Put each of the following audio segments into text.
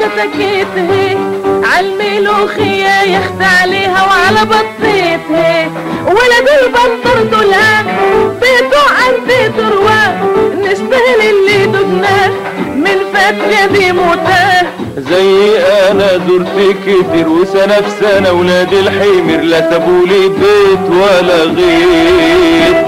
كتاكيته عالملوخية يخت عليها وعلى بطيته ولد البطر دولاب بيته عند ترواه نستاهل اللي دقناه من فترة دي موتاه. زي أنا زرت كتير وسنة في سنة ولاد الحمير لا سابولي بيت ولا غير.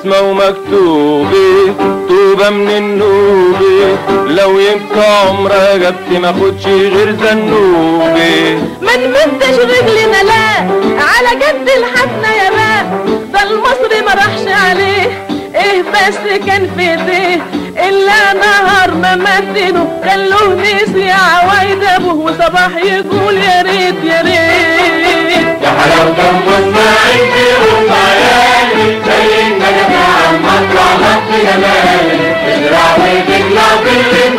اسمه مكتوبة طوبة من النوبة لو يبقى عمرها جبت ما خدش غير زنوبة ما نمدش رجلنا لا على جد الحسنة يا با ده المصري ما راحش عليه إيه بس كان في إيديه. إلا نهار ما مدينه خلوه نسي عوايد أبوه. وصباح يقول يا ريت يا ريت. يا حلاوة ام اسماعيل زي النجم يا